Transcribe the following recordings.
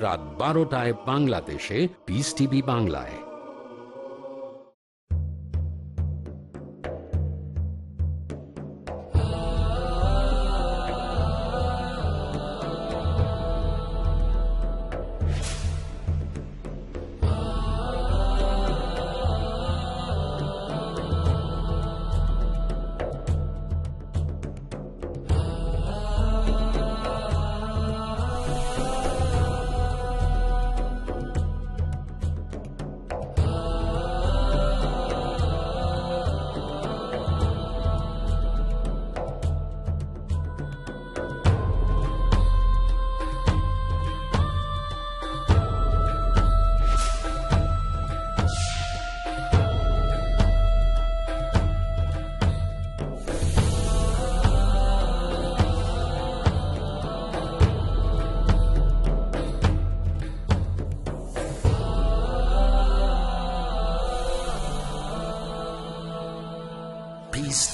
রাত বারোটায় বাংলাদেশে পিস টিভি বাংলায়।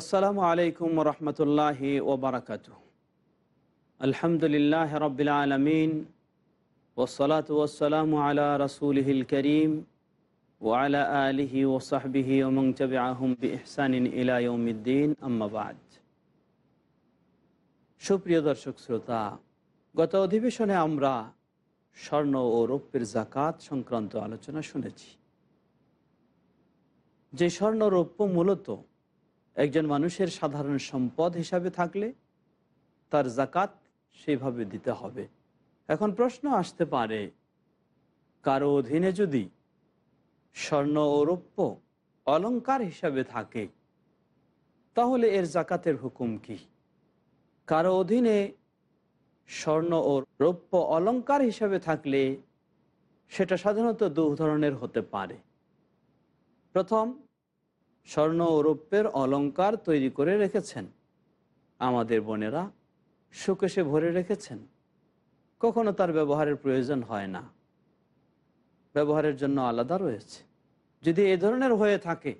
আসসালামু আলাইকুম রহমতুল্লাহ ওবরাকাত আলহামদুলিল্লাহ রবিল আলমিন ওসলাত ওসালাম আলা রসুলহিল করিম ওয়ালা আলিহি ওসাহবিহি ওমং চবে আহম ইহসানিন ইলায়ুদ্দিন আম্মাবাদ সুপ্রিয় দর্শক শ্রোতা, গত অধিবেশনে আমরা স্বর্ণ ও রৌপ্যের জাকাত সংক্রান্ত আলোচনা শুনেছি। যে স্বর্ণ রৌপ্য মূলত একজন মানুষের সাধারণ সম্পদ হিসাবে থাকলে তার জাকাত সেভাবে দিতে হবে। এখন প্রশ্ন আসতে পারে, কারও অধীনে যদি স্বর্ণ ও রৌপ্য অলঙ্কার হিসাবে থাকে, তাহলে এর জাকাতের হুকুম কি? কারও অধীনে স্বর্ণ ও রৌপ্য অলঙ্কার হিসাবে থাকলে সেটা সাধারণত দু ধরনের হতে পারে। প্রথম স্বর্ণ ও রৌপ্যের অলঙ্কার তৈরি করে রেখেছেন। আমাদের বোনেরা সুকেশে ভরে রেখেছেন। কখনো তার ব্যবহারের প্রয়োজন হয় না। ব্যবহারের জন্য আলাদা রয়েছে। যদি এ ধরনের হয়ে থাকে,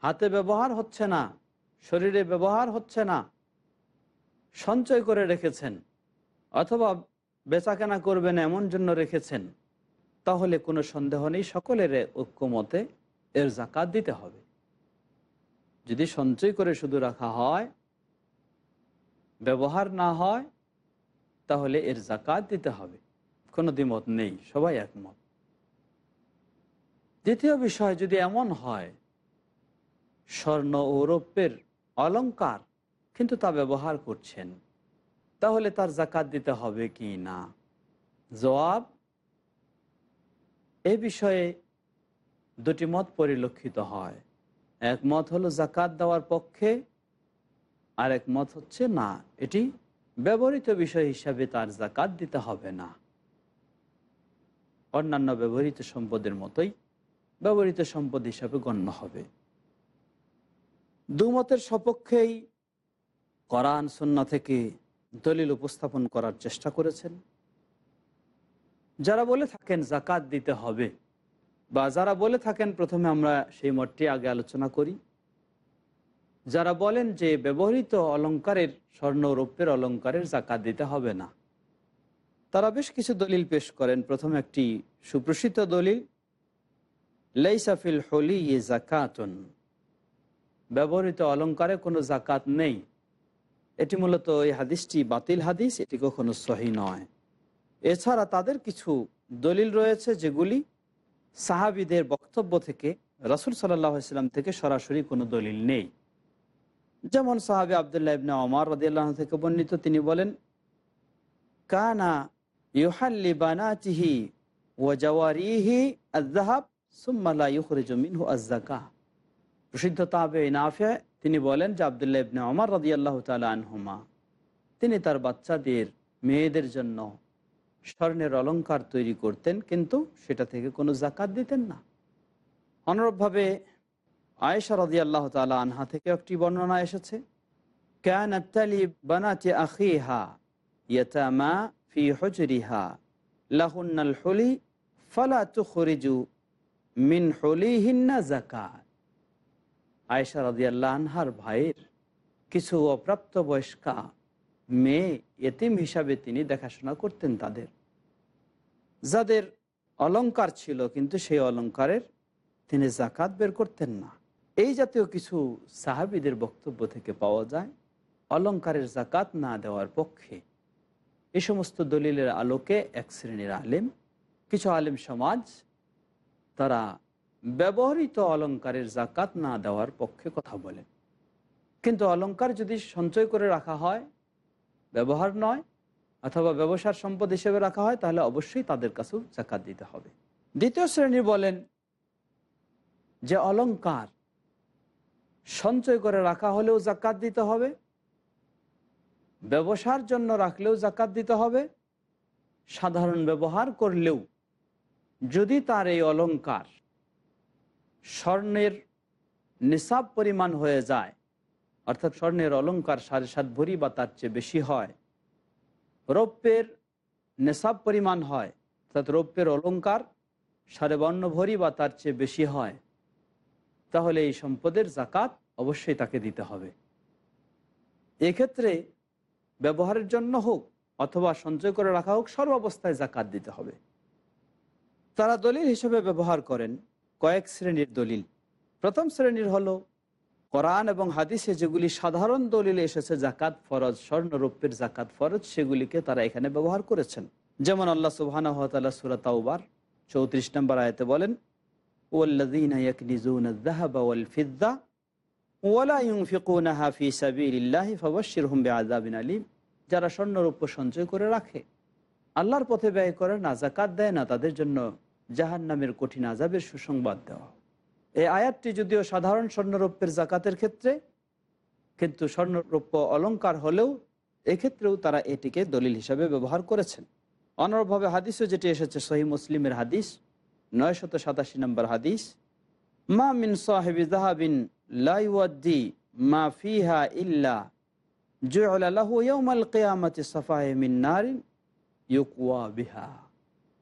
হাতে ব্যবহার হচ্ছে না, শরীরে ব্যবহার হচ্ছে না, সঞ্চয় করে রেখেছেন, অথবা বেচাকেনা করবেন এমন জন্য রেখেছেন, তাহলে কোনো সন্দেহ নেই, সকলের ঐক্যমতে এর জাকাত দিতে হবে। যদি সঞ্চয় করে শুধু রাখা হয়, ব্যবহার না হয়, তাহলে এর জাকাত দিতে হবে। কোনো দ্বিমত নেই, সবাই একমত। দ্বিতীয় বিষয়, যদি এমন হয়, স্বর্ণ ও রৌপ্যের অলঙ্কার, কিন্তু তা ব্যবহার করছেন, তাহলে তার জাকাত দিতে হবে কি না? জবাব, এ বিষয়ে দুটি মত পরিলক্ষিত হয়। এক মত হলো জাকাত দেওয়ার পক্ষে, আর এক মত হচ্ছে না। এটি ব্যবহৃত বিষয় হিসাবে তার জাকাত দিতে হবে না। অন্যান্য ব্যবহৃত সম্পদের মতোই ব্যবহৃত সম্পদ হিসাবে গণ্য হবে। দুমতের সপক্ষেই করান সন্না থেকে দলিল উপস্থাপন করার চেষ্টা করেছেন। যারা বলে থাকেন জাকাত দিতে হবে বা যারা বলে থাকেন, প্রথমে আমরা সেই মতটি আগে আলোচনা করি। যারা বলেন যে ব্যবহৃত অলঙ্কারের স্বর্ণ রৌপ্যের অলঙ্কারের জাকাত দিতে হবে না। তারা বেশ কিছু দলিল পেশ করেন। প্রথম একটি সুপ্রসিদ্ধ দলিল লেইসাফিল হলি ইয়ে জাকাতন। ব্যবহৃত অলঙ্কারে কোনো জাকাত নেই। এটি মূলত এই হাদিসটি বাতিল হাদিস, এটি কখনো সহি নয়। এছাড়া তাদের কিছু দলিল রয়েছে যেগুলি সাহাবিদের বক্তব্য থেকে রসুল সাল্লাহ ইসলাম থেকে সরাসরি কোনো দলিল নেই। যেমন সাহাবি আবদুল্লাহ ইবনা ওমর রদিয়াল্লাহ থেকে বর্ণিত, তিনি বলেন, কানা ইউহাল্লি বানাতিহি ও জওয়ারিহি আজাহাব সুম্মালা ইউখরিজু মিনহু আজ্জাকা প্রসিদ্ধ তাবে নাফে, তিনি বলেন যে আবদুল্লাহ ইবনে ওমর রাদিয়াল্লাহু তাআলা আনহুমা, তিনি তার বাচ্চাদের, মেয়েদের জন্য স্বর্ণের অলঙ্কার তৈরি করতেন, কিন্তু সেটা থেকে কোনো জাকাত দিতেন না। অনুরূপভাবে আয়েশা রদি আল্লাহ তালা আনহা থেকে একটি বর্ণনা এসেছে। ক্যান ফালা মিন জাকাত আয়েশা রদি আল্লাহ আনহার ভাইয়ের কিছু অপ্রাপ্ত বয়স্কা মেয়ে এতিম হিসাবে তিনি দেখাশোনা করতেন তাদের। যাদের অলংকার ছিল, কিন্তু সেই অলংকারের তিনি জাকাত বের করতেন না। এই জাতীয় কিছু সাহাবিদের বক্তব্য থেকে পাওয়া যায়, অলংকারের জাকাত না দেওয়ার পক্ষে। এ সমস্ত দলিলের আলোকে এক শ্রেণির আলেম, কিছু আলেম সমাজ, তারা ব্যবহৃত অলংকারের জাকাত না দেওয়ার পক্ষে কথা বলেন। কিন্তু অলংকার যদি সঞ্চয় করে রাখা হয় ব্যবহার নয় অথবা ব্যবসার সম্পদ হিসেবে রাখা হয়, তাহলে অবশ্যই তাদের কাছেও জাকাত দিতে হবে। দ্বিতীয় শ্রেণি বলেন যে অলঙ্কার সঞ্চয় করে রাখা হলেও জাকাত দিতে হবে, ব্যবসার জন্য রাখলেও জাকাত দিতে হবে, সাধারণ ব্যবহার করলেও। যদি তার এই অলঙ্কার স্বর্ণের নিসাব পরিমাণ হয়ে যায় অর্থাৎ স্বর্ণের অলংকার সাড়ে সাত ভরি বা তার চেয়ে বেশি হয়। রৌপ্যের নেশাব পরিমাণ হয়, অর্থাৎ রৌপ্যের অলংকার সাড়ে বান্ন ভরি বা তার চেয়ে বেশি হয়। তাহলে এই সম্পদের জাকাত অবশ্যই তাকে দিতে হবে। এক্ষেত্রে ব্যবহারের জন্য হোক অথবা সঞ্চয় করে রাখা হোক, সর্বাবস্থায় জাকাত দিতে হবে। তারা দলিল হিসেবে ব্যবহার করেন কয়েক শ্রেণির দলিল। প্রথম শ্রেণির হলো কোরআন এবং হাদিসে যেগুলি সাধারণ দলিলে এসেছে জাকাত ফরজ, স্বর্ণরৌপ্যের জাকাত ফরজ, সেগুলিকে তারা এখানে ব্যবহার করেছেন। যেমন আল্লাহ সুবাহ সুরাতাউবার চৌত্রিশ নম্বর আয়তে বলেন যারা স্বর্ণরৌপ্য সঞ্চয় করে রাখে, আল্লাহর পথে ব্যয় করে না জাকাত দেয় না, তাদের জন্য জাহান্নামের কঠিন আযাবের সুসংবাদ দেওয়া। এই আয়াতটি যদিও সাধারণ স্বর্ণরৌপ্যের জাকাতের ক্ষেত্রে, কিন্তু স্বর্ণরৌপ্য অলঙ্কার হলেও এক্ষেত্রেও তারা এটিকে দলিল হিসাবে ব্যবহার করেছেন। অনরভাবে হাদিসও যেটি এসেছে সহি মুসলিমের হাদিস নয় শত সাতাশি নম্বর হাদিস, মা মিন সাহেবি জাহাবিন লাইওয়াদ্দি মা ফিহা ইল্লা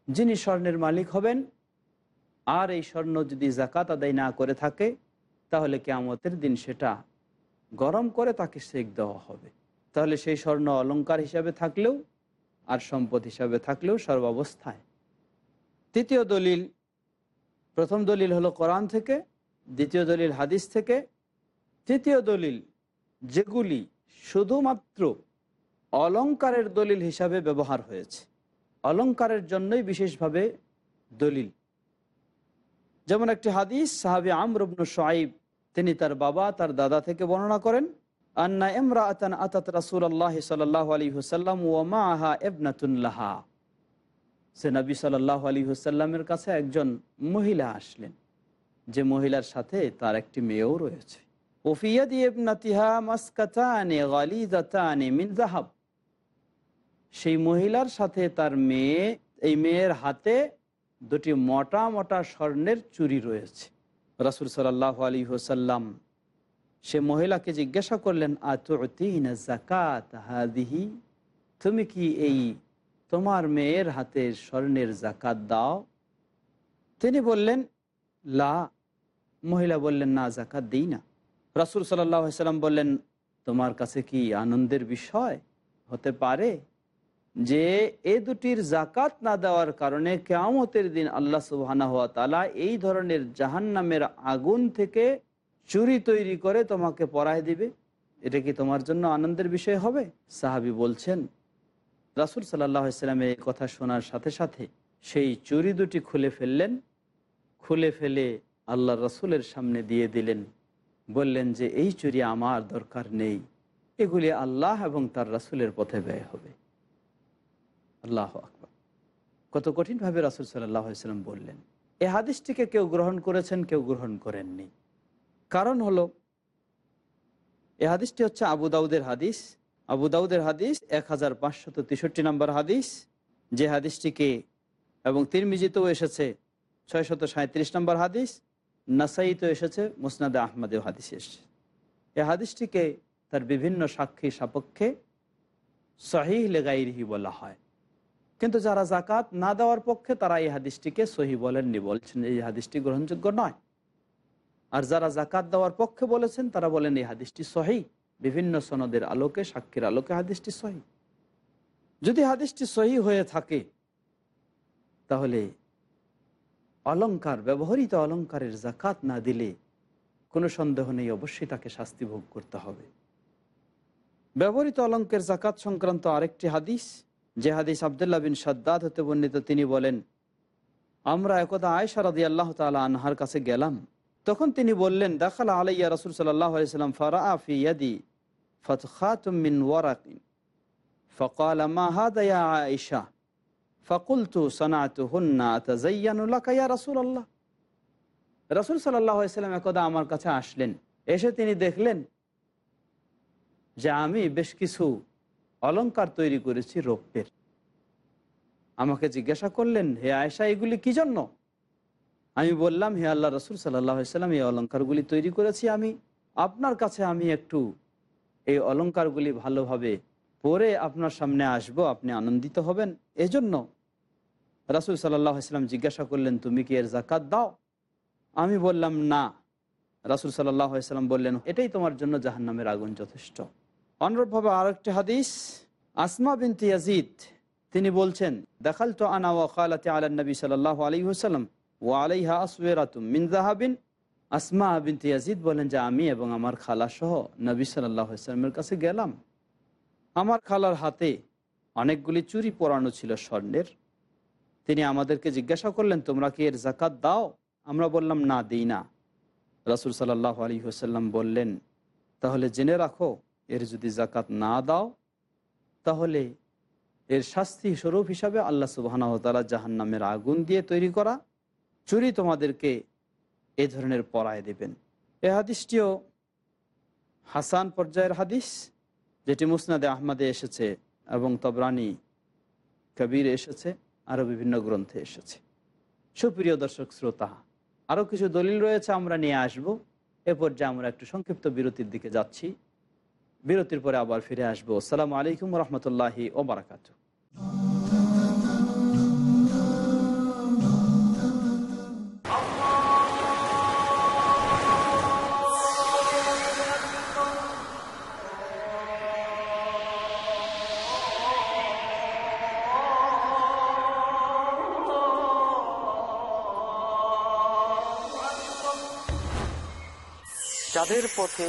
যিনি স্বর্ণের মালিক হবেন আর এই স্বর্ণ যদি জাকাত আদায় না করে থাকে, তাহলে কেয়ামতের দিন সেটা গরম করে তাকে সেক দেওয়া হবে। তাহলে সেই স্বর্ণ অলঙ্কার হিসাবে থাকলেও আর সম্পদ হিসাবে থাকলেও সর্বাবস্থায়। তৃতীয় দলিল, প্রথম দলিল হলো কোরআন থেকে, দ্বিতীয় দলিল হাদিস থেকে। তৃতীয় দলিল, যেগুলি শুধুমাত্র অলঙ্কারের দলিল হিসাবে ব্যবহার হয়েছে। অলংকারের জন্যই বিশেষভাবে দলিল। যেমন একটি হাদিস, সাহাবি আমরবনু সাইব তিনি তার বাবা, তার দাদা থেকে বর্ণনা করেন, আন্না এমরা আতান আতাত রাসুল আল্লাহ সাল্লাহ আলী হুসাল্লাম ওমা আহা এবনাতুল্লাহা সে নবী সাল্লাহ আলী হুসাল্লামের কাছে একজন মহিলা আসলেন। যে মহিলার সাথে তার একটি মেয়েও রয়েছে। ওফিয়াদি এবনাতিহা মাসকাতানে গালিজাতানে মিন জাহাব সেই মহিলার সাথে তার মেয়ে, এই মেয়ের হাতে দুটি মোটা মোটা স্বর্ণের চুরি রয়েছে। রাসুল সাল্লাহ আলী হোসাল্লাম সে মহিলাকে জিজ্ঞাসা করলেন জাকাত হাদিহি? তুমি কি এই তোমার মেয়ের হাতে স্বর্ণের জাকাত দাও? তিনি বললেন, লা। মহিলা বললেন, না জাকাত দিই না। রাসুল সাল্লাহ সাল্লাম বললেন, তোমার কাছে কি আনন্দের বিষয় হতে পারে? যে এ দুটির জাকাত না দেওয়ার কারণে কেয়ামতের দিন আল্লাহ সুবাহানা হওয়া তালা এই ধরনের জাহান্নামের আগুন থেকে চুরি তৈরি করে তোমাকে পড়ায় দিবে। এটা কি তোমার জন্য আনন্দের বিষয় হবে? সাহাবি বলছেন, রাসুল সাল্লামের এই কথা শোনার সাথে সাথে সেই চুরি দুটি খুলে ফেললেন। খুলে ফেলে আল্লাহ রসুলের সামনে দিয়ে দিলেন। বললেন যে, এই চুরি আমার দরকার নেই। এগুলি আল্লাহ এবং তার রাসুলের পথে ব্যয় হবে। আল্লাহ আকবর। কত কঠিনভাবে রাসুল সাল্লাহ সাল্লাম বললেন, এ হাদিসটিকে কেউ গ্রহণ করেছেন, কেউ গ্রহণ করেননি। কারণ হলো, এ হাদিসটি হচ্ছে আবু দাউদের হাদিস। আবু দাউদের হাদিস এক হাজার পাঁচশত তেষট্টি নম্বর হাদিস। যে হাদিসটিকে এবং তিরমিজিতেও এসেছে ছয়শত সাঁত্রিশ নম্বর হাদিস। নাসাইতেও এসেছে, মুসনাদে আহমদেও হাদিস এসেছে। এ হাদিসটিকে তার বিভিন্ন সাক্ষী সাপেক্ষে সহিহ লেগাইরিহি বলা হয়। কিন্তু যারা জাকাত না দেওয়ার পক্ষে তারা এই হাদিসটিকে সহি বলেননি, বলছেন এই হাদিসটি গ্রহণযোগ্য নয়। আর যারা জাকাত দেওয়ার পক্ষে বলেছেন, তারা বলেন এই হাদিসটি সহি। বিভিন্ন সনদের আলোকে, সাক্ষীর আলোকে হাদিসটি সহি। যদি হাদিসটি সহি হয়ে থাকে, তাহলে অলঙ্কার ব্যবহৃত অলঙ্কারের জাকাত না দিলে কোনো সন্দেহ নেই, অবশ্যই তাকে শাস্তি ভোগ করতে হবে। ব্যবহৃত অলঙ্কের জাকাত সংক্রান্ত আরেকটি হাদিস যে হাদিস আবদুল্লাহ বিন সাদ্দাদ হতে বর্ণিত, তিনি বলেন, আমরা একদা আয়সা রাদি আল্লাহ তালা আনহার কাছে গেলাম। তখন তিনি বললেন, দেখালা আলাইয়া রসুল সাল্লাহ আলাইসাল্লাম ফারা আফি ইয়াদি ফতখাতুমিন ওয়ারাকিন। ফকাল, মা হাদা ইয়া আয়েশা? ফকুলতু সনাতু হুন্না তাজাইয়ানুল্লাহ ইয়া রাসুল আল্লাহ রসুল সাল্লাহ সাল্লাম একদা আমার কাছে আসলেন। এসে তিনি দেখলেন যে আমি বেশ কিছু অলংকার তৈরি করেছি রৌপ্যের আমাকে জিজ্ঞাসা করলেন, হে আয়সা এগুলি কি জন্য? আমি বললাম, হে আল্লাহ রসুল সাল্লাম, এই অলঙ্কারগুলি তৈরি করেছি আমি। আপনার কাছে আমি একটু এই অলঙ্কারগুলি ভালোভাবে পরে আপনার সামনে আসব, আপনি আনন্দিত হবেন। এজন্য রাসুল সাল্লাম জিজ্ঞাসা করলেন, তুমি কি এর জাকাত দাও? আমি বললাম, না। রাসুল সাল্লাম বললেন, এটাই তোমার জন্য জাহান্নামের আগুন যথেষ্ট। অনুরূপভাবে আরেকটি হাদিস, আসমা বিন ইয়াজিদ, তিনি বলছেন দেখাল তো আনা ওয়া খালাতে আলা নবী সাল্লাহ আলী হুসালাম ও আলাইহা আসওয়েরাতুম মিন জাহাবিন আসমা বিন ইয়াজিদ বলেন যে, আমি এবং আমার খালা সহ নবী সাল্লামের কাছে গেলাম। আমার খালার হাতে অনেকগুলি চুরি পরানো ছিল স্বর্ণের। তিনি আমাদেরকে জিজ্ঞাসা করলেন, তোমরা কি এর জাকাত দাও? আমরা বললাম, না, দিই না। রাসুল সাল্লাহ আলী হুসাল্লাম বললেন, তাহলে জেনে রাখো এর যদি জাকাত না দাও, তাহলে এর শাস্তি স্বরূপ হিসাবে আল্লাহ সুবাহানতালা জাহান নামের আগুন দিয়ে তৈরি করা চুরি তোমাদেরকে এ ধরনের পরায় দেবেন। এ হাদিসটিও হাসান পর্যায়ের হাদিস, যেটি মুসনাদে আহমদে এসেছে এবং তবরানি কবির এসেছে, আরও বিভিন্ন গ্রন্থে এসেছে। সুপ্রিয় দর্শক শ্রোতা, আরও কিছু দলিল রয়েছে, আমরা নিয়ে আসব। এ পর্যায়ে আমরা একটু সংক্ষিপ্ত বিরতির দিকে যাচ্ছি। বিরতির পরে আবার ফিরে আসব। আসসালামু আলাইকুম রহমতুল্লাহি ওবরাকাত যাদের পথে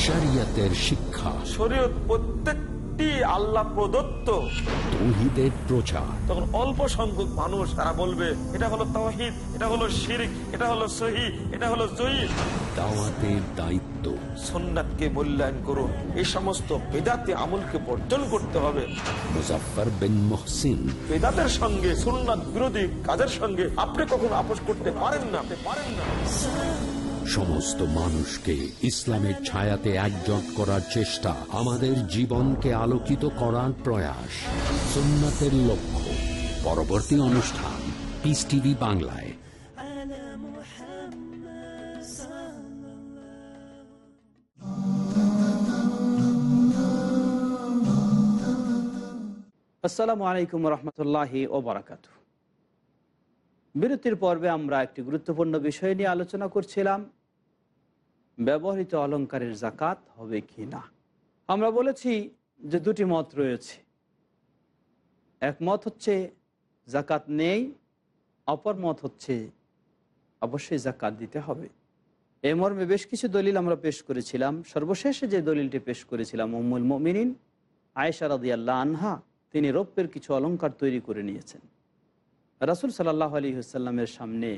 শরিয়তের শিক্ষা। শরীয়ত প্রত্যেকটি আল্লাহ প্রদত্ত। তৌহিদের প্রচার। তখন অল্প সংখ্যক মানুষ তারা বলবে এটা হলো তহিদ এটা হলো শিরিক এটা হলো সহি এটা হলো জয়ীদ দাওয়াতের দায়িত্ব। সন্ন্যাতকে মূল্যায়ন করুন। এই সমস্ত বেদাতে আমলকে বর্জন করতে হবে। মুজাফফর বিন মুহসিন। বেদাতের সঙ্গে সুন্নাত বিরোধী কাজের সঙ্গে আপনি কখনো আপোষ করতে পারেন না? পারেন না সমস্ত মানুষকে ইসলামের ছায়াতে একজট করার চেষ্টা আমাদের জীবনকে আলোকিত করার প্রয়াস। সুন্নাতের লক্ষ্য। পরবর্তী অনুষ্ঠান পিস টিভি বাংলায়। আসসালামু আলাইকুম রহমতুল্লাহি ও বারাকাত বিরতির পর্বে আমরা একটি গুরুত্বপূর্ণ বিষয় নিয়ে আলোচনা করছিলাম, ব্যবহৃত অলঙ্কারের জাকাত হবে কি না? আমরা বলেছি যে দুটি মত রয়েছে। এক মত হচ্ছে জাকাত নেই, অপর মত হচ্ছে অবশ্যই জাকাত দিতে হবে। এই মর্মে বেশ কিছু দলিল আমরা পেশ করেছিলাম। সর্বশেষে যে দলিলটি পেশ করেছিলাম উম্মুল মমিনিন, আয়েশা আনহা, তিনি রৌপ্যের কিছু অলঙ্কার তৈরি করে নিয়েছেন। রাসুল সাল্লাহ আলী হুসাল্লামের সামনে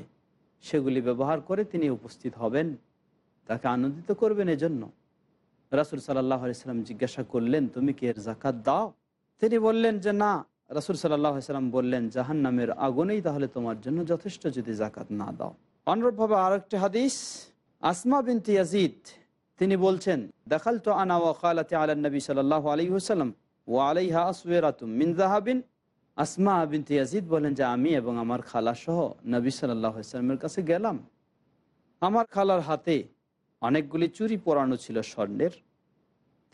সেগুলি ব্যবহার করে তিনি উপস্থিত হবেন, তাকে আনন্দিত করবেন এজন্য। রাসুল সাল্লাহ আলিয়াল্লাম জিজ্ঞাসা করলেন, তুমি কি এর জাকাত দাও? তিনি বললেন যে, না। রাসুল সাল্লাহ সাল্লাম বললেন জাহান নামের আগুনেই তাহলে তোমার জন্য যথেষ্ট যদি জাকাত না দাও। অনুরূপভাবে আর আরেকটি হাদিস, আসমা বিন ইয়াজিদ, তিনি বলছেন দেখাল তো আনা ওয়া খালাতে আলা নবী সাল্লাহ আলী হুসাল্লাম ও আলাইহা আসওয়েরাতুম মিন জাহাবিন আসমা বিন ইয়াজিদ বলেন যে, আমি এবং আমার খালা সহ নবী সাল্লাহ কাছে গেলাম। আমার খালার হাতে অনেকগুলি চুরি পরানো ছিল স্বর্ণের।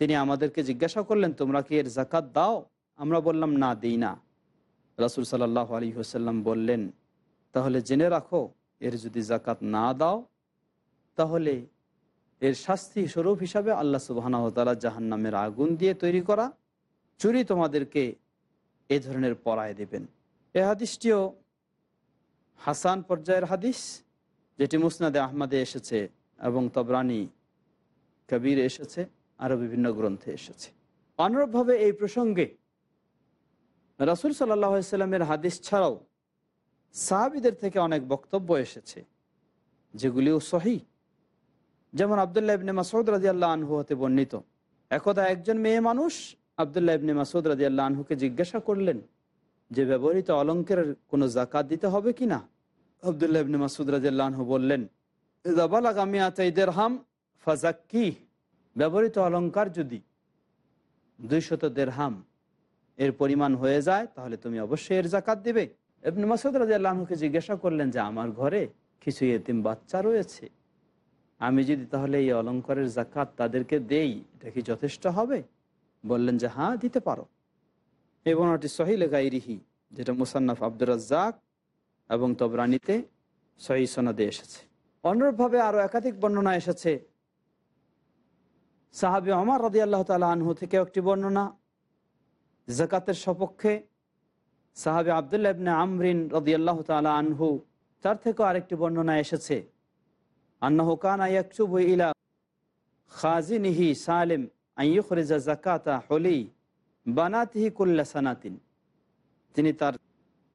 তিনি আমাদেরকে জিজ্ঞাসা করলেন, তোমরা কি এর জাকাত দাও? আমরা বললাম, না, দিই না। রাসুল সাল্লাহ আলী হোসাল্লাম বললেন, তাহলে জেনে রাখো, এর যদি জাকাত না দাও, তাহলে এর শাস্তি স্বরূপ হিসাবে আল্লাহ সুবাহানতালা জাহান নামের আগুন দিয়ে তৈরি করা। চুরি তোমাদেরকে এ ধরনের পরায় দেবেন। এ হাদিসটিও হাসান পর্যায়ের হাদিস, যেটি মুসনাদে আহমদে এসেছে এবং তবরানি কবির এসেছে, আরও বিভিন্ন গ্রন্থে এসেছে। অনুরূপভাবে এই প্রসঙ্গে রাসুল সাল্লামের হাদিস ছাড়াও সাহাবিদের থেকে অনেক বক্তব্য এসেছে, যেগুলিও সহি। যেমন আবদুল্লাহ ইবনে মাসুদ রাজি আল্লাহ আনহু হতে বর্ণিত, একদা একজন মেয়ে মানুষ আবদুল্লাহ ইবনে মাসুদ রাজি আল্লাহ আনহুকে জিজ্ঞাসা করলেন, যে ব্যবহৃত অলঙ্কারের কোনো জাকাত দিতে হবে কি না? আবদুল্লাহ ইবনে মাসুদ রাজি আল্লাহ আনহু বললেন হাম ফাজাক্কি ব্যবহৃত অলঙ্কার যদি দুইশত দেড়হাম এর পরিমাণ হয়ে যায়, তাহলে তুমি অবশ্যই এর জাকাত দিবে। এমনি মাসুদ রাজি আল্লাহকে জিজ্ঞাসা করলেন, যে আমার ঘরে কিছু এতিম বাচ্চা রয়েছে? আমি যদি তাহলে এই অলঙ্কারের জাকাত তাদেরকে দেই, এটা কি যথেষ্ট হবে? বললেন যে হ্যাঁ দিতে পারো। এই বর্ণাটি সহিল গাইরিহি যেটা মুসান্নাফ আব্দুর রাজ্জাক এবং তবরানিতে সহি সনাদে এসেছে। অনুরূপভাবে আরও একাধিক বর্ণনা এসেছে। সাহাবি আমার রাদি আল্লাহ তালা আনহু থেকে একটি বর্ণনা জাকাতের সপক্ষে সাহাবি আবদুল্লাহ ইবনে আমরিন রদি আল্লাহ তালা আনহু, তার থেকেও আরেকটি বর্ণনা এসেছে। আন্নাহু কান আয়াকচুব ইলা খাজিনিহি সালেম। আইয়ুখরিজা জাকাতা হলি বানাতিহি কুল্লা সানাতিন তিনি তার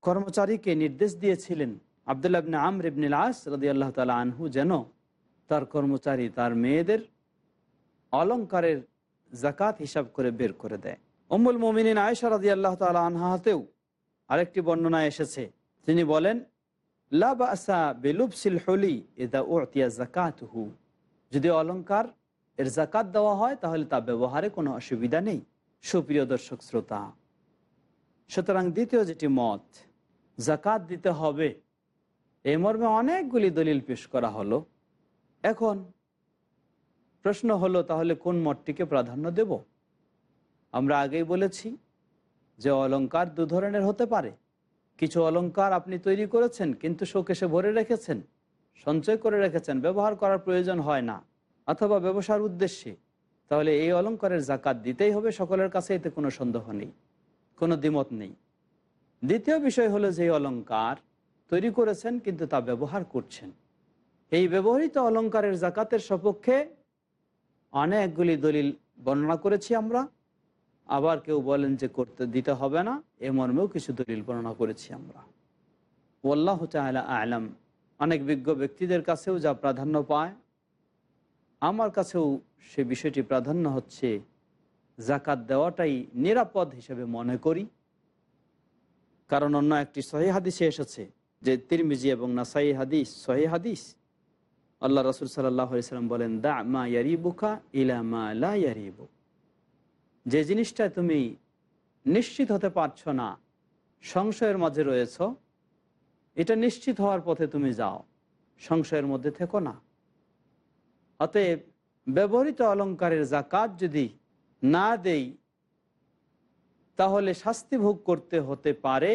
কর্মচারীকে নির্দেশ দিয়েছিলেন আবদুল্লাহ ইবনে আমর ইবনিল আস রদি আল্লাহ তালা আনহু যেন তার কর্মচারী, তার মেয়েদের অলঙ্কারের জাকাত হিসাব করে বের করে দেয়। অম্বুল মোমিনিন আয়সা রদি আল্লাহ তালা আনহাতেও আরেকটি বর্ণনা এসেছে। তিনি বলেন লাবাসা বেলুবসিল হলি এদা ওতিয়া জাকাতহু যদি অলঙ্কার এর জাকাত দেওয়া হয়, তাহলে তা ব্যবহারে কোনো অসুবিধা নেই। সুপ্রিয় দর্শক শ্রোতা, সুতরাং দ্বিতীয় যেটি মত জাকাত দিতে হবে। এই মর্মে অনেকগুলি দলিল পেশ করা হলো। এখন প্রশ্ন হলো, তাহলে কোন মতটিকে প্রাধান্য দেব? আমরা আগেই বলেছি যে অলঙ্কার দু ধরনের হতে পারে। কিছু অলঙ্কার আপনি তৈরি করেছেন, কিন্তু শোকেশে ভরে রেখেছেন, সঞ্চয় করে রেখেছেন, ব্যবহার করার প্রয়োজন হয় না। অথবা ব্যবসার উদ্দেশ্যে, তাহলে এই অলঙ্কারের জাকাত দিতেই হবে সকলের কাছে, এতে কোনো সন্দেহ নেই, কোনো দ্বিমত নেই। দ্বিতীয় বিষয় হলো যে অলঙ্কার তৈরি করেছেন কিন্তু তা ব্যবহার করছেন। এই ব্যবহৃত অলঙ্কারের জাকাতের সপক্ষে অনেকগুলি দলিল বর্ণনা করেছি আমরা। আবার কেউ বলেন যে করতে দিতে হবে না, এ মর্মেও কিছু দলিল বর্ণনা করেছি আমরা। ওল্লাহ তালা আলাম। অনেক বিজ্ঞ ব্যক্তিদের কাছেও যা প্রাধান্য পায় আমার কাছেও সে বিষয়টি প্রাধান্য হচ্ছে জাকাত দেওয়াটাই নিরাপদ হিসেবে মনে করি। কারণ অন্য একটি সহি হাদিসে এসেছে যে তিরমিজি এবং নাসাই হাদিস সহি হাদিস। আল্লাহ রসুল সাল্লাম বলেন, দা মা ইয়ারিবুকা ইলা মা লা ইয়ারিবু। যে জিনিসটা তুমি নিশ্চিত হতে পারছ না, সংশয়ের মাঝে রয়েছ, এটা নিশ্চিত হওয়ার পথে তুমি যাও, সংশয়ের মধ্যে থেকো না। অতএব ব্যবহৃত অলঙ্কারের জাকাত যদি না দেই, তাহলে শাস্তি ভোগ করতে হতে পারে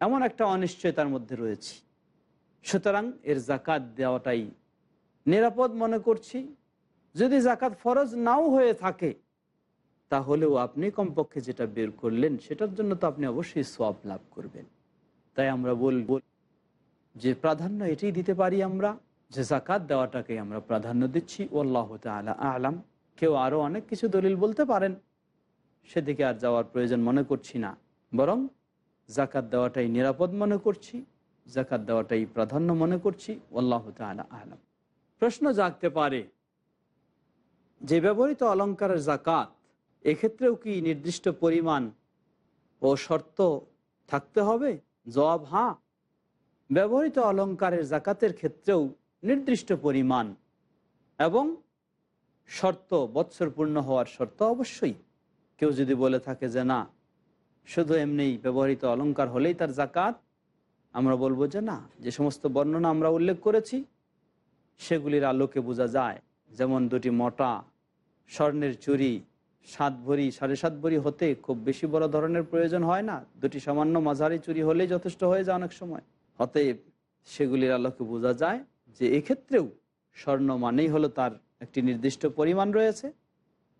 এমন একটা অনিশ্চয়তার মধ্যে রয়েছি। সুতরাং এর জাকাত দেওয়াটাই নিরাপদ মনে করছি। যদি জাকাত ফরজ নাও হয়ে থাকে, তাহলেও আপনি কমপক্ষে যেটা বের করলেন, সেটার জন্য তো আপনি অবশ্যই সব লাভ করবেন। তাই আমরা বলব যে প্রাধান্য এটাই দিতে পারি আমরা। যে জাকাত দেওয়াটাকে আমরা প্রাধান্য দিচ্ছি। ওল্লাহ তালা আলাম। কেউ আরও অনেক কিছু দলিল বলতে পারেন, সেদিকে আর যাওয়ার প্রয়োজন মনে করছি না। বরং জাকাত দেওয়াটাই নিরাপদ মনে করছি, জাকাত দেওয়াটাই প্রাধান্য মনে করছি। আল্লাহ তালা আলাম। প্রশ্ন জাগতে পারে, যে ব্যবহৃত অলঙ্কারের জাকাত এক্ষেত্রেও কি নির্দিষ্ট পরিমাণ ও শর্ত থাকতে হবে? জবাব হাঁ ব্যবহৃত অলঙ্কারের জাকাতের ক্ষেত্রেও নির্দিষ্ট পরিমাণ এবং শর্ত, বৎসর পূর্ণ হওয়ার শর্ত অবশ্যই। কেউ যদি বলে থাকে যে, না, শুধু এমনি ব্যবহৃত অলঙ্কার হলেই তার জাকাত আমরা বলব যে, না, যে সমস্ত বর্ণনা আমরা উল্লেখ করেছি, সেগুলির আলোকে বোঝা যায়। যেমন দুটি মোটা, স্বর্ণের চুরি, সাত ভরি, সাড়ে সাত ভরি হতে খুব বেশি বড় ধরনের প্রয়োজন হয় না। দুটি সামান্য মাঝারি চুরি হলেই যথেষ্ট হয়ে যায় অনেক সময়। অতএব সেগুলির আলোকে বোঝা যায় যে এক্ষেত্রেও স্বর্ণ মানেই হলো তার একটি নির্দিষ্ট পরিমাণ রয়েছে।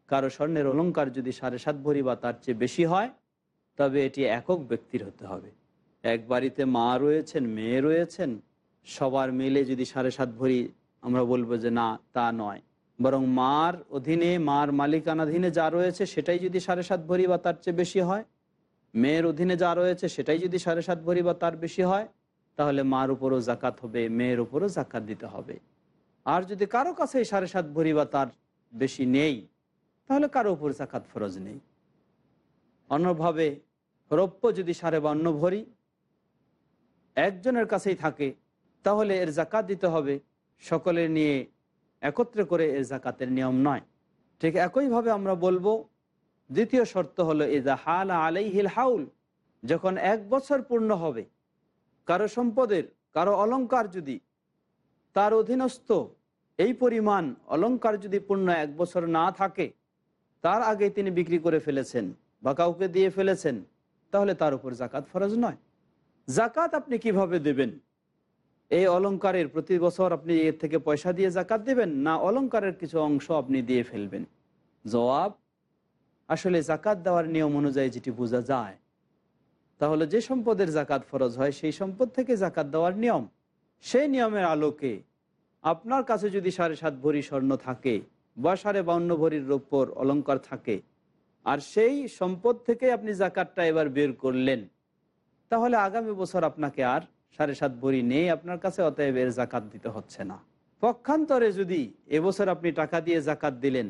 কারও স্বর্ণের অলঙ্কার যদি সাড়ে সাত ভরি বা তার চেয়ে বেশি হয়, তবে এটি একক ব্যক্তির হতে হবে। এক বাড়িতে মা রয়েছেন, মেয়ে রয়েছেন, সবার মিলে যদি সাড়ে সাত ভরি আমরা বলব যে না, তা নয়। বরং মার অধীনে, মার মালিকানাধীনে যা রয়েছে সেটাই যদি সাড়ে সাত ভরি বা তার চেয়ে বেশি হয়, মেয়ের অধীনে যা রয়েছে সেটাই যদি সাড়ে সাত ভরি বা তার বেশি হয় তাহলে মার উপরও জাকাত হবে, মেয়ের উপরও জাকাত দিতে হবে। আর যদি কারও কাছে সাড়ে সাত ভরি বা তার বেশি নেই, তাহলে কারও উপর জাকাত ফরজ নেই। অন্যভাবে রৌপ্য যদি সাড়ে বান্ন ভরি একজনের কাছেই থাকে, তাহলে এর জাকাত দিতে হবে। সকলে নিয়ে একত্রে করে এর জাকাতের নিয়ম নয়। ঠিক একইভাবে আমরা বলব, দ্বিতীয় শর্ত হলো এজা হাল আলাইহিল হাউল যখন এক বছর পূর্ণ হবে কারও সম্পদের, কারও অলঙ্কার যদি তার অধীনস্থ এই পরিমাণ অলঙ্কার যদি পূর্ণ এক বছর না থাকে, তার আগে তিনি বিক্রি করে ফেলেছেন বা কাউকে দিয়ে ফেলেছেন, তাহলে তার উপর জাকাত ফরজ নয়। জাকাত আপনি কীভাবে দেবেন? এই অলঙ্কারের প্রতি বছর আপনি এর থেকে পয়সা দিয়ে জাকাত দেবেন না অলঙ্কারের কিছু অংশ আপনি দিয়ে ফেলবেন? জবাব, আসলে জাকাত দেওয়ার নিয়ম অনুযায়ী যেটি বোঝা যায় তাহলে যে সম্পদের জাকাত ফরজ হয়, সেই সম্পদ থেকে জাকাত দেওয়ার নিয়ম। সেই নিয়মের আলোকে আপনার কাছে যদি সাড়ে সাত ভরি স্বর্ণ থাকে বা সাড়ে বাউন্ন ভরির রৌপ্যর অলঙ্কার থাকে, আর সেই সম্পদ থেকে আপনি জাকাতটা এবার বের করলেন, তাহলে আগামী বছর আপনাকে আর সাড়ে সাত ভরি নেই, আপনার কাছে অতএব এর জাকাত দিতে হচ্ছে না। পক্ষান্তরে যদি এবছর আপনি টাকা দিয়ে জাকাত দিলেন,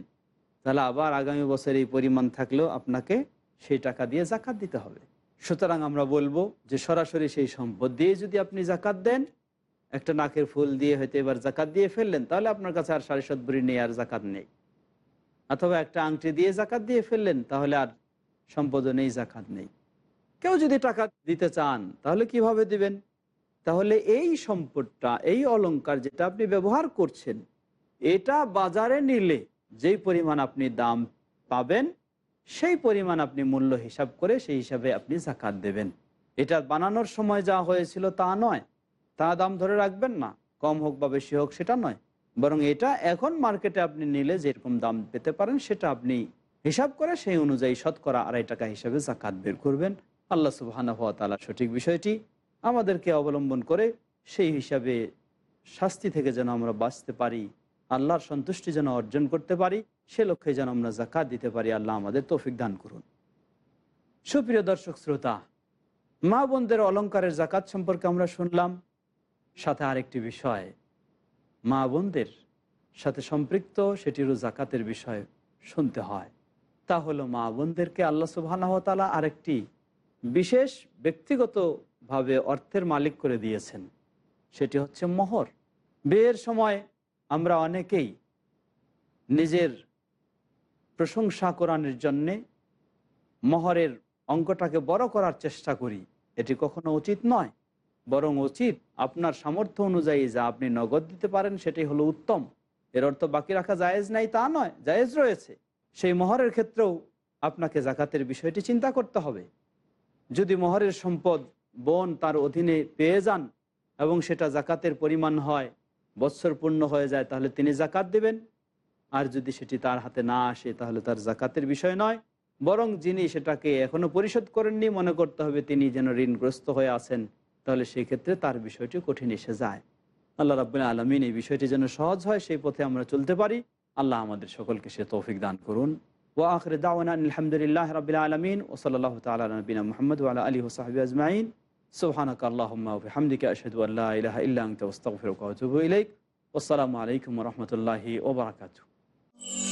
তাহলে আবার আগামী বছর এই পরিমাণ থাকলেও আপনাকে সেই টাকা দিয়ে জাকাত দিতে হবে। সুতরাং আমরা বলব যে সরাসরি সেই সম্পদ দিয়ে যদি আপনি জাকাত দেন, একটা নাকের ফুল দিয়ে হয়তো এবার জাকাত দিয়ে ফেললেন, তাহলে আপনার কাছে আর সাড়ে সাত নেই, আর জাকাত নেই। অথবা একটা আংটি দিয়ে জাকাত দিয়ে ফেললেন, তাহলে আর সম্পদ নেই, জাকাত নেই। কেউ যদি টাকা দিতে চান, তাহলে কীভাবে দিবেন? তাহলে এই সম্পদটা, এই অলঙ্কার যেটা আপনি ব্যবহার করছেন, এটা বাজারে নিলে যেই পরিমাণ আপনি দাম পাবেন সেই পরিমাণ আপনি মূল্য হিসাব করে সেই হিসাবে আপনি জাকাত দেবেন। এটা বানানোর সময় যা হয়েছিল তা নয়। তা দাম ধরে রাখবেন না। কম হোক বা বেশি হোক সেটা নয়। বরং এটা এখন মার্কেটে আপনি নিলে যেরকম দাম পেতে পারেন সেটা আপনি হিসাব করে সেই অনুযায়ী শতকরা আড়াই টাকা হিসাবে জাকাত বের করবেন। আল্লাহ সুবাহানা হওয়া তালা সঠিক বিষয়টি আমাদেরকে অবলম্বন করে সেই হিসাবে শাস্তি থেকে যেন আমরা বাঁচতে পারি। আল্লাহর সন্তুষ্টি যেন অর্জন করতে পারি, সে লক্ষ্যে যেন আমরা জাকাত দিতে পারি। আল্লাহ আমাদের তৌফিক দান করুন। সুপ্রিয় দর্শক শ্রোতা, মা বোনদের অলঙ্কারের জাকাত সম্পর্কে আমরা শুনলাম। সাথে আরেকটি বিষয়, মা বোনদের সাথে সম্পৃক্ত সেটিরও জাকাতের বিষয় শুনতে হয়। তা হলো মা বোনদেরকে আল্লাহ সুবাহানহতালা আরেকটি বিশেষ ব্যক্তিগতভাবে অর্থের মালিক করে দিয়েছেন। সেটি হচ্ছে মোহর। বিয়ের সময় আমরা অনেকেই নিজের প্রশংসা কোরআনের জন্যে মহরের অঙ্কটাকে বড় করার চেষ্টা করি। এটি কখনো উচিত নয়, বরং উচিত আপনার সামর্থ্য অনুযায়ী যা আপনি নগদ দিতে পারেন সেটি হলো উত্তম। এর অর্থ বাকি রাখা জায়েজ নাই তা নয়, জায়েজ রয়েছে। সেই মহরের ক্ষেত্রেও আপনাকে জাকাতের বিষয়টি চিন্তা করতে হবে। যদি মহরের সম্পদ, বোন তার অধীনে পেয়ে যান এবং সেটা জাকাতের পরিমাণ হয় বৎসর পূর্ণ হয়ে যায়, তাহলে তিনি জাকাত দেবেন। আর যদি সেটি তার হাতে না আসে, তাহলে তার জাকাতের বিষয় নয়। বরং যিনি সেটাকে এখনও পরিশোধ করেননি, মনে করতে হবে তিনি যেন ঋণগ্রস্ত হয়ে আছেন, তাহলে সেই ক্ষেত্রে তার বিষয়টি কঠিন এসে যায়। আল্লাহ রাবুল আলমিন এই বিষয়টি যেন সহজ হয়, সেই পথে আমরা চলতে পারি। আল্লাহ আমাদের সকলকে সে তৌফিক দান করুন। ও আখরে দাওয়ানা আলহামদুলিল্লাহ রবিল আলমিন ও সাল্লাহ নবীনা মোহাম্মদ আলী ওসাহাবি আজমাইন। সুবহানাক আল্লাহুম্মা ওয়া বিহামদিকা আশহাদু আল লা ইলাহা ইল্লা আনতা আস্তাগফিরুকা ওয়া আতুবু ইলাইক আসসালামু আলাইকুম ওয়া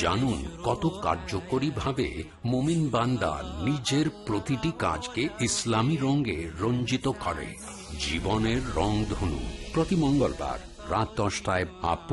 জানুন কত কার্যকরী ভাবে মোমিন বান্দা নিজের প্রতিটি কাজকে ইসলামী রঙে রঞ্জিত করে। জীবনের রং ধনু। প্রতি মঙ্গলবার রাত দশটায় আপ